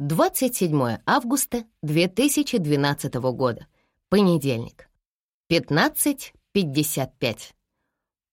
27 августа 2012 года. Понедельник. 15.55.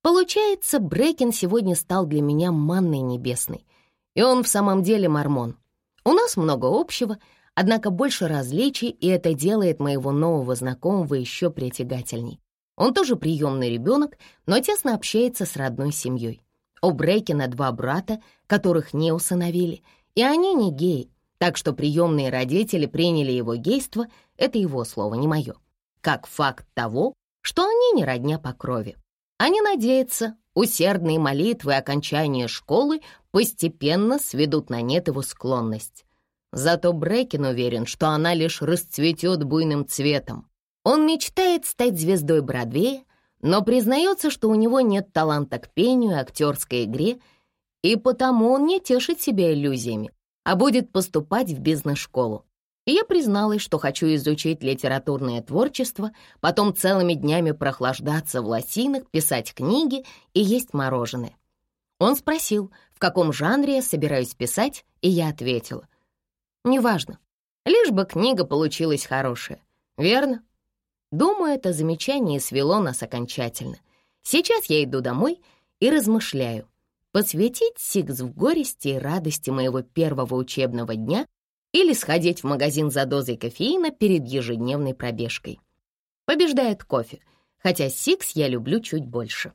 Получается, Брейкин сегодня стал для меня манной небесной. И он в самом деле мормон. У нас много общего, однако больше различий, и это делает моего нового знакомого еще притягательней. Он тоже приемный ребенок, но тесно общается с родной семьей. У Брейкина два брата, которых не усыновили, и они не геи, так что приемные родители приняли его гейство, это его слово, не мое, как факт того, что они не родня по крови. Они надеются, усердные молитвы и окончание школы постепенно сведут на нет его склонность. Зато Брекин уверен, что она лишь расцветет буйным цветом. Он мечтает стать звездой Бродвея, но признается, что у него нет таланта к пению и актерской игре, и потому он не тешит себя иллюзиями, а будет поступать в бизнес-школу. И я призналась, что хочу изучить литературное творчество, потом целыми днями прохлаждаться в лосинах, писать книги и есть мороженое. Он спросил, в каком жанре я собираюсь писать, и я ответила. «Неважно, лишь бы книга получилась хорошая, верно?» Думаю, это замечание свело нас окончательно. Сейчас я иду домой и размышляю, посвятить Сикс в горести и радости моего первого учебного дня или сходить в магазин за дозой кофеина перед ежедневной пробежкой. Побеждает кофе, хотя Сикс я люблю чуть больше.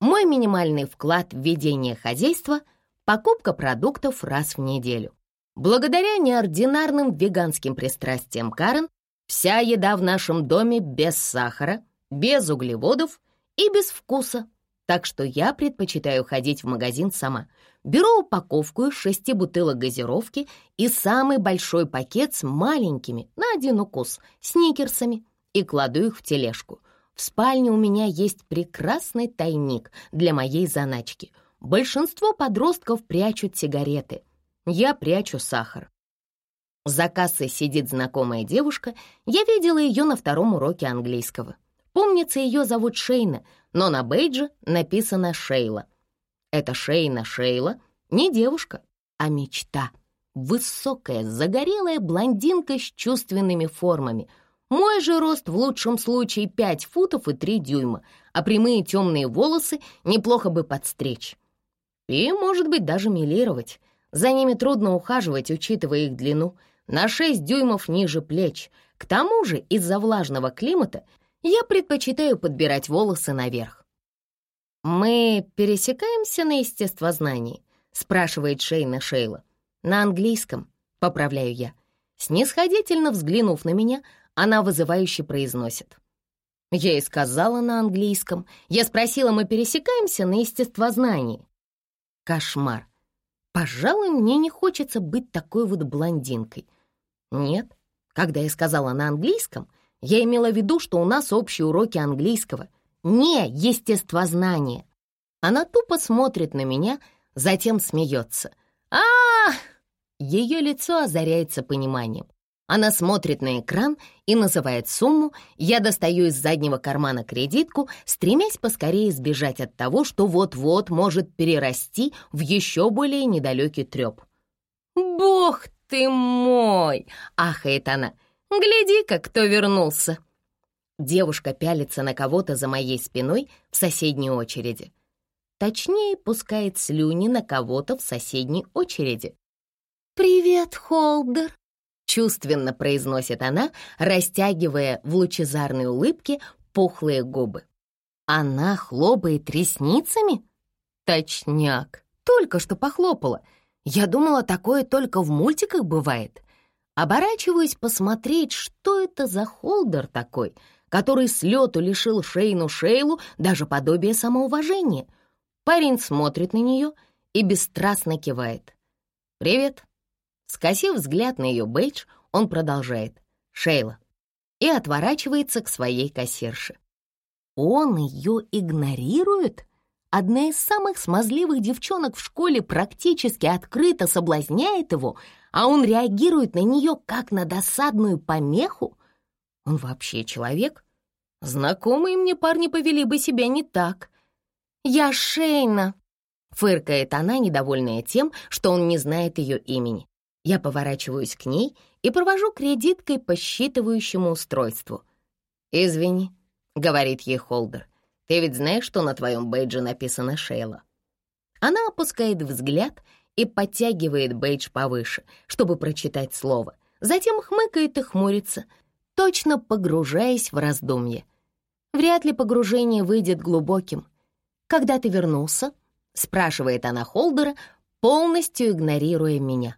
Мой минимальный вклад в ведение хозяйства — покупка продуктов раз в неделю. Благодаря неординарным веганским пристрастиям Карен, вся еда в нашем доме без сахара, без углеводов и без вкуса так что я предпочитаю ходить в магазин сама. Беру упаковку из шести бутылок газировки и самый большой пакет с маленькими, на один укус, сникерсами и кладу их в тележку. В спальне у меня есть прекрасный тайник для моей заначки. Большинство подростков прячут сигареты. Я прячу сахар. За кассой сидит знакомая девушка. Я видела ее на втором уроке английского. Помнится, ее зовут Шейна, но на бейдже написано Шейла. Это Шейна Шейла не девушка, а мечта. Высокая, загорелая блондинка с чувственными формами. Мой же рост в лучшем случае 5 футов и 3 дюйма, а прямые темные волосы неплохо бы подстричь. И, может быть, даже милировать. За ними трудно ухаживать, учитывая их длину. На 6 дюймов ниже плеч. К тому же, из-за влажного климата я предпочитаю подбирать волосы наверх. «Мы пересекаемся на естествознании?» — спрашивает Шейна Шейла. «На английском», — поправляю я. Снисходительно взглянув на меня, она вызывающе произносит. Я и сказала на английском. Я спросила, мы пересекаемся на естествознании. Кошмар. Пожалуй, мне не хочется быть такой вот блондинкой. Нет, когда я сказала на английском, я имела в виду, что у нас общие уроки английского, не естествознание. Она тупо смотрит на меня, затем смеется. а, Ее лицо озаряется пониманием. Она смотрит на экран и называет сумму. Я достаю из заднего кармана кредитку, стремясь поскорее избежать от того, что вот-вот может перерасти в еще более недалекий треп. «Бог ты мой!» — ахает она. «Гляди-ка, кто вернулся!» Девушка пялится на кого-то за моей спиной в соседней очереди. Точнее, пускает слюни на кого-то в соседней очереди. «Привет, Холдер!» — чувственно произносит она, растягивая в лучезарной улыбке пухлые губы. Она хлопает ресницами? Точняк, только что похлопала. Я думала, такое только в мультиках бывает. Оборачиваюсь посмотреть, что это за холдер такой, который с лету лишил Шейну Шейлу даже подобия самоуважения. Парень смотрит на нее и бесстрастно кивает. «Привет». Скосив взгляд на ее бейдж, он продолжает. «Шейла». И отворачивается к своей кассирше. Он ее игнорирует? Одна из самых смазливых девчонок в школе практически открыто соблазняет его, а он реагирует на нее как на досадную помеху? Он вообще человек? Знакомые мне парни повели бы себя не так. «Я Шейна», — фыркает она, недовольная тем, что он не знает ее имени. Я поворачиваюсь к ней и провожу кредиткой по считывающему устройству. «Извини», — говорит ей Холдер, «ты ведь знаешь, что на твоем бейдже написано Шейла?» Она опускает взгляд и подтягивает бейдж повыше, чтобы прочитать слово, затем хмыкает и хмурится, точно погружаясь в раздумье. Вряд ли погружение выйдет глубоким. «Когда ты вернулся?» — спрашивает она Холдера, полностью игнорируя меня.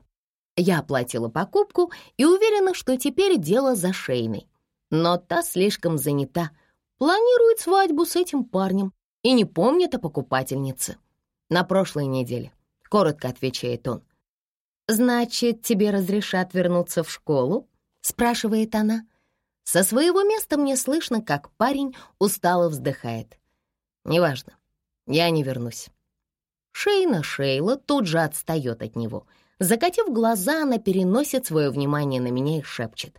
Я оплатила покупку и уверена, что теперь дело за шейной. Но та слишком занята, планирует свадьбу с этим парнем и не помнит о покупательнице. На прошлой неделе, коротко отвечает он. «Значит, тебе разрешат вернуться в школу?» — спрашивает она. Со своего места мне слышно, как парень устало вздыхает. «Неважно, я не вернусь». Шейна Шейла тут же отстает от него. Закатив глаза, она переносит свое внимание на меня и шепчет.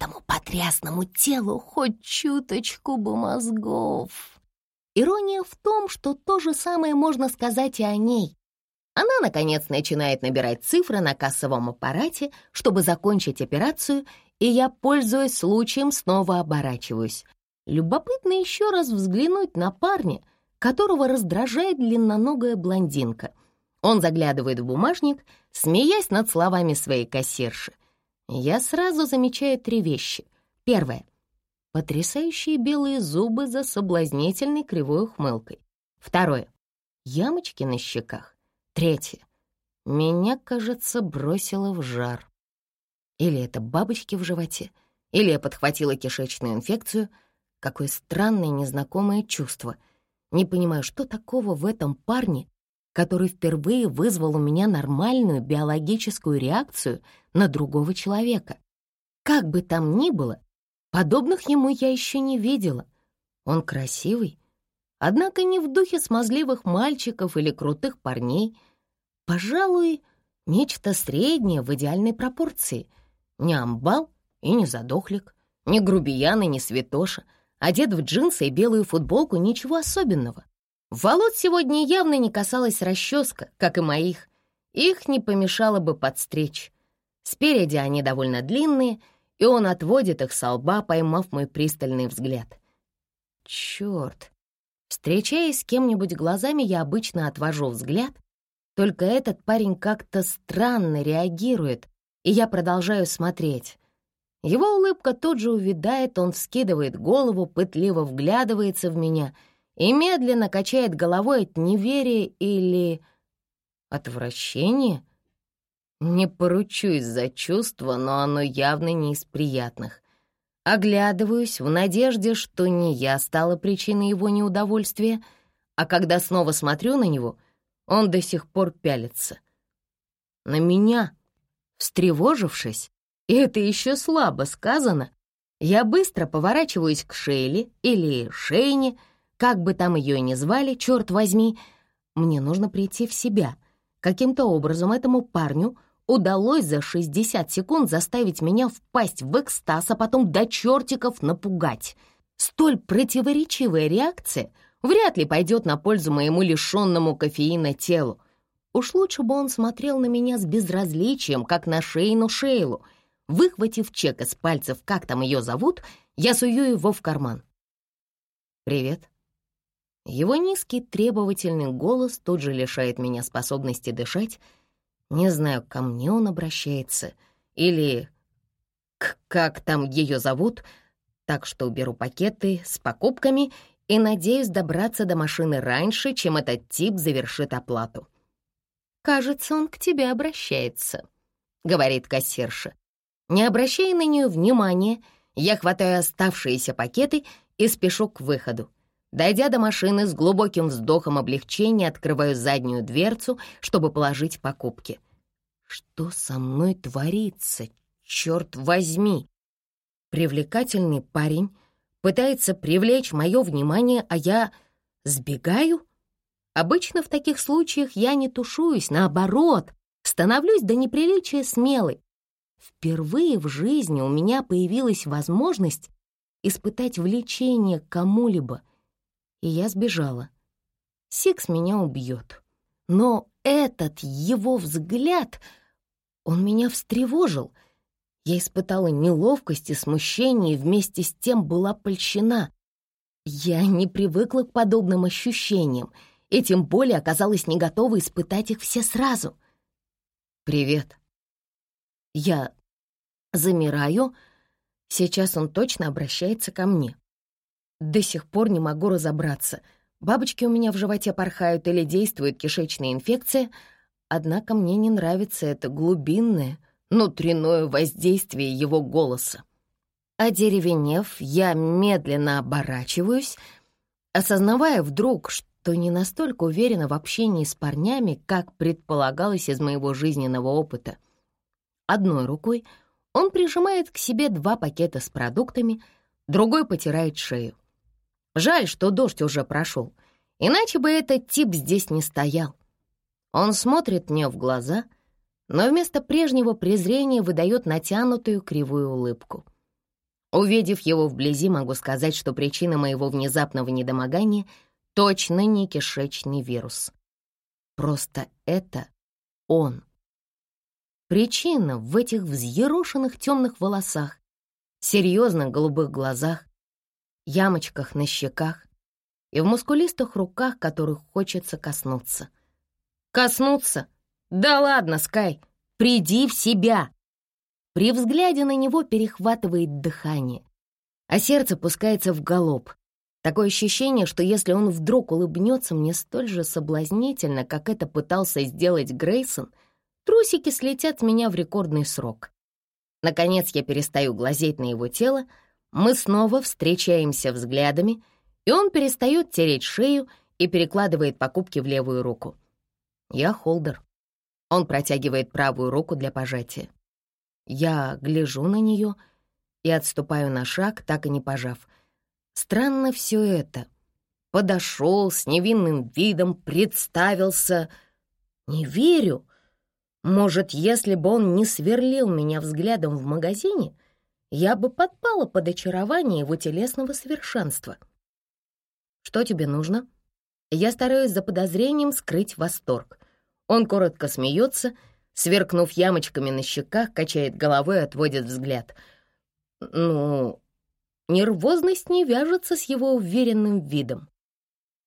«Этому потрясному телу хоть чуточку бы мозгов». Ирония в том, что то же самое можно сказать и о ней. Она, наконец, начинает набирать цифры на кассовом аппарате, чтобы закончить операцию, и я, пользуясь случаем, снова оборачиваюсь. Любопытно еще раз взглянуть на парня, которого раздражает длинноногая блондинка. Он заглядывает в бумажник, смеясь над словами своей кассирши. Я сразу замечаю три вещи. Первое. Потрясающие белые зубы за соблазнительной кривой ухмылкой. Второе. Ямочки на щеках. Третье. Меня, кажется, бросило в жар. Или это бабочки в животе, или я подхватила кишечную инфекцию. Какое странное незнакомое чувство — не понимаю, что такого в этом парне, который впервые вызвал у меня нормальную биологическую реакцию на другого человека. Как бы там ни было, подобных ему я еще не видела. Он красивый, однако не в духе смазливых мальчиков или крутых парней. Пожалуй, нечто среднее в идеальной пропорции. Не амбал и не задохлик, не грубиян и не святоша — Одет в джинсы и белую футболку, ничего особенного. Волос сегодня явно не касалась расческа, как и моих. Их не помешало бы подстричь. Спереди они довольно длинные, и он отводит их со лба, поймав мой пристальный взгляд. Черт! Встречаясь с кем-нибудь глазами, я обычно отвожу взгляд, только этот парень как-то странно реагирует, и я продолжаю смотреть. Его улыбка тут же увядает, он вскидывает голову, пытливо вглядывается в меня и медленно качает головой от неверия или отвращения. Не поручусь за чувство, но оно явно не из приятных. Оглядываюсь в надежде, что не я стала причиной его неудовольствия, а когда снова смотрю на него, он до сих пор пялится. На меня, встревожившись, и это еще слабо сказано. Я быстро поворачиваюсь к Шейли или Шейне, как бы там ее ни звали, черт возьми. Мне нужно прийти в себя. Каким-то образом этому парню удалось за 60 секунд заставить меня впасть в экстаз, а потом до чертиков напугать. Столь противоречивая реакция вряд ли пойдет на пользу моему лишенному кофеина телу. Уж лучше бы он смотрел на меня с безразличием, как на Шейну Шейлу — Выхватив чек из пальцев, как там ее зовут, я сую его в карман. «Привет». Его низкий требовательный голос тут же лишает меня способности дышать. Не знаю, ко мне он обращается или к как там ее зовут, так что беру пакеты с покупками и надеюсь добраться до машины раньше, чем этот тип завершит оплату. «Кажется, он к тебе обращается», — говорит кассирша. Не обращая на нее внимания, я хватаю оставшиеся пакеты и спешу к выходу. Дойдя до машины, с глубоким вздохом облегчения открываю заднюю дверцу, чтобы положить покупки. Что со мной творится, черт возьми? Привлекательный парень пытается привлечь мое внимание, а я сбегаю? Обычно в таких случаях я не тушуюсь, наоборот, становлюсь до неприличия смелой, Впервые в жизни у меня появилась возможность испытать влечение к кому-либо, и я сбежала. Сикс меня убьет. Но этот его взгляд... Он меня встревожил. Я испытала неловкость и смущение, и вместе с тем была польщена. Я не привыкла к подобным ощущениям, и тем более оказалась не готова испытать их все сразу. «Привет». Я замираю. Сейчас он точно обращается ко мне. До сих пор не могу разобраться, бабочки у меня в животе порхают или действует кишечная инфекция, однако мне не нравится это глубинное, внутреннее воздействие его голоса. Одеревенев, я медленно оборачиваюсь, осознавая вдруг, что не настолько уверена в общении с парнями, как предполагалось из моего жизненного опыта. Одной рукой он прижимает к себе два пакета с продуктами, другой потирает шею. Жаль, что дождь уже прошел, иначе бы этот тип здесь не стоял. Он смотрит мне в глаза, но вместо прежнего презрения выдает натянутую кривую улыбку. Увидев его вблизи, могу сказать, что причина моего внезапного недомогания точно не кишечный вирус. Просто это он. Причина в этих взъерошенных темных волосах, серьезных голубых глазах, ямочках на щеках и в мускулистых руках, которых хочется коснуться. Коснуться? Да ладно, Скай, приди в себя! При взгляде на него перехватывает дыхание, а сердце пускается в галоп. Такое ощущение, что если он вдруг улыбнется мне столь же соблазнительно, как это пытался сделать Грейсон, трусики слетят с меня в рекордный срок. Наконец я перестаю глазеть на его тело, мы снова встречаемся взглядами, и он перестает тереть шею и перекладывает покупки в левую руку. Я холдер. Он протягивает правую руку для пожатия. Я гляжу на нее и отступаю на шаг, так и не пожав. Странно все это. Подошел с невинным видом, представился. Не верю. Может, если бы он не сверлил меня взглядом в магазине, я бы подпала под очарование его телесного совершенства. «Что тебе нужно?» Я стараюсь за подозрением скрыть восторг. Он коротко смеется, сверкнув ямочками на щеках, качает головой и отводит взгляд. Ну, нервозность не вяжется с его уверенным видом.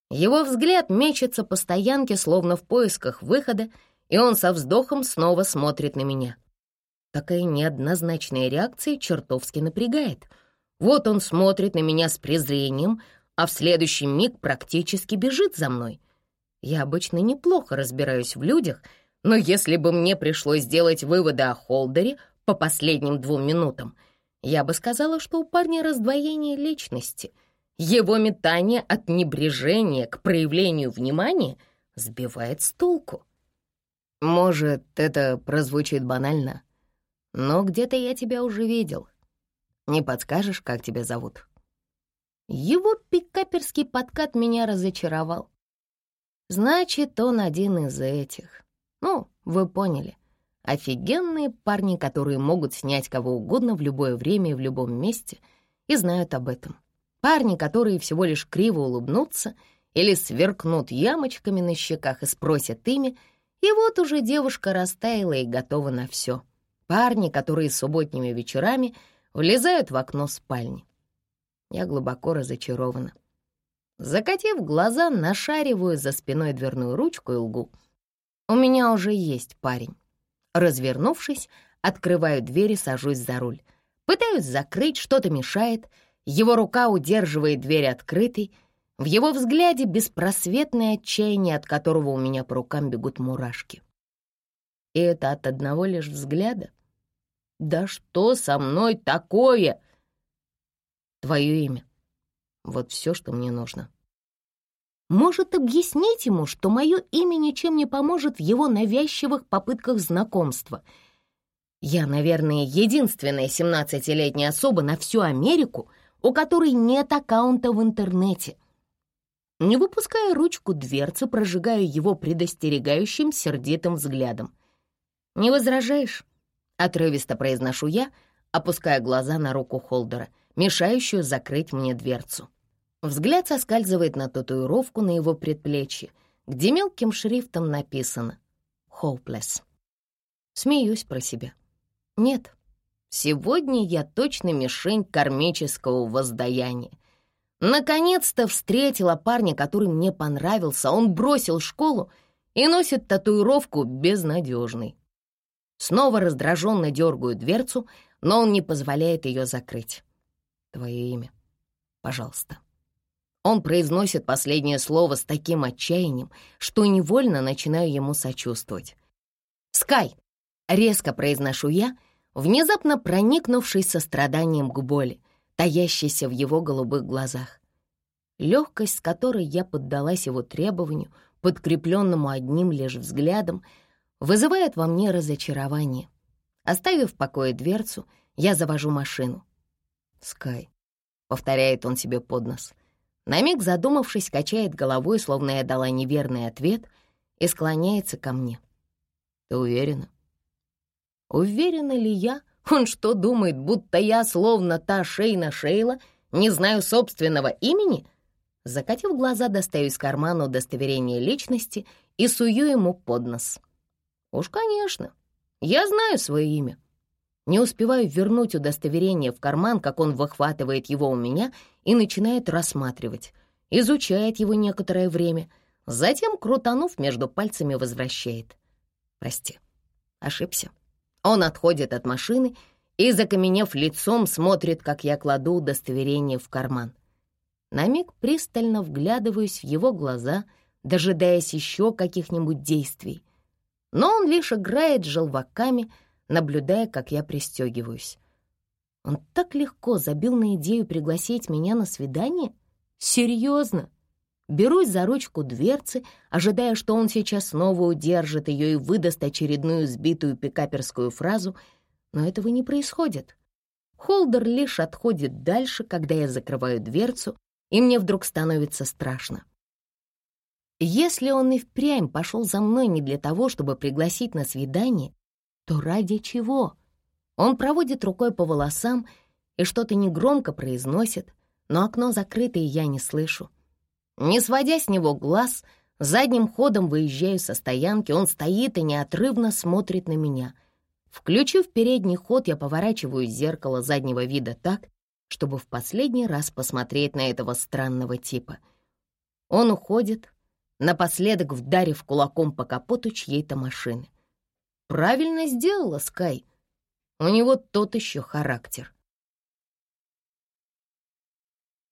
Его взгляд мечется по стоянке, словно в поисках выхода, и он со вздохом снова смотрит на меня. Такая неоднозначная реакция чертовски напрягает. Вот он смотрит на меня с презрением, а в следующий миг практически бежит за мной. Я обычно неплохо разбираюсь в людях, но если бы мне пришлось сделать выводы о Холдере по последним двум минутам, я бы сказала, что у парня раздвоение личности. Его метание от небрежения к проявлению внимания сбивает с толку. Может, это прозвучит банально, но где-то я тебя уже видел. Не подскажешь, как тебя зовут?» Его пикаперский подкат меня разочаровал. Значит, он один из этих. Ну, вы поняли. Офигенные парни, которые могут снять кого угодно в любое время и в любом месте, и знают об этом. Парни, которые всего лишь криво улыбнутся или сверкнут ямочками на щеках и спросят ими, и вот уже девушка растаяла и готова на все. Парни, которые субботними вечерами влезают в окно спальни. Я глубоко разочарована. Закатив глаза, нашариваю за спиной дверную ручку и лгу. У меня уже есть парень. Развернувшись, открываю дверь и сажусь за руль. Пытаюсь закрыть, что-то мешает. Его рука удерживает дверь открытой. В его взгляде беспросветное отчаяние, от которого у меня по рукам бегут мурашки. И это от одного лишь взгляда? Да что со мной такое? Твое имя. Вот все, что мне нужно. Может, объяснить ему, что мое имя ничем не поможет в его навязчивых попытках знакомства. Я, наверное, единственная семнадцатилетняя особа на всю Америку, у которой нет аккаунта в интернете. Не выпуская ручку дверцы, прожигаю его предостерегающим сердитым взглядом. «Не возражаешь?» — отрывисто произношу я, опуская глаза на руку Холдера, мешающую закрыть мне дверцу. Взгляд соскальзывает на татуировку на его предплечье, где мелким шрифтом написано «Hopeless». Смеюсь про себя. Нет, сегодня я точно мишень кармического воздаяния. Наконец-то встретила парня, который мне понравился. Он бросил школу и носит татуировку безнадежный. Снова раздраженно дергаю дверцу, но он не позволяет ее закрыть. Твое имя, пожалуйста. Он произносит последнее слово с таким отчаянием, что невольно начинаю ему сочувствовать. «Скай!» — резко произношу я, внезапно проникнувшись состраданием к боли, таящейся в его голубых глазах. Легкость, с которой я поддалась его требованию, подкрепленному одним лишь взглядом, вызывает во мне разочарование. Оставив в покое дверцу, я завожу машину. «Скай», — повторяет он себе под нос, — на миг задумавшись, качает головой, словно я дала неверный ответ, и склоняется ко мне. «Ты уверена?» Уверена ли я? Он что, думает, будто я, словно та Шейна Шейла, не знаю собственного имени? Закатив глаза, достаю из кармана удостоверение личности и сую ему под нос. Уж, конечно, я знаю свое имя. Не успеваю вернуть удостоверение в карман, как он выхватывает его у меня и начинает рассматривать, изучает его некоторое время, затем, крутанув между пальцами, возвращает. Прости, ошибся. Он отходит от машины и, закаменев лицом, смотрит, как я кладу удостоверение в карман. На миг пристально вглядываюсь в его глаза, дожидаясь еще каких-нибудь действий. Но он лишь играет желваками, наблюдая, как я пристегиваюсь. Он так легко забил на идею пригласить меня на свидание? Серьезно? Берусь за ручку дверцы, ожидая, что он сейчас снова удержит ее и выдаст очередную сбитую пикаперскую фразу, но этого не происходит. Холдер лишь отходит дальше, когда я закрываю дверцу, и мне вдруг становится страшно. Если он и впрямь пошел за мной не для того, чтобы пригласить на свидание, то ради чего? Он проводит рукой по волосам и что-то негромко произносит, но окно закрыто, и я не слышу. Не сводя с него глаз, задним ходом выезжаю со стоянки, он стоит и неотрывно смотрит на меня. Включив передний ход, я поворачиваю зеркало заднего вида так, чтобы в последний раз посмотреть на этого странного типа. Он уходит, напоследок вдарив кулаком по капоту чьей-то машины. Правильно сделала Скай. У него тот еще характер.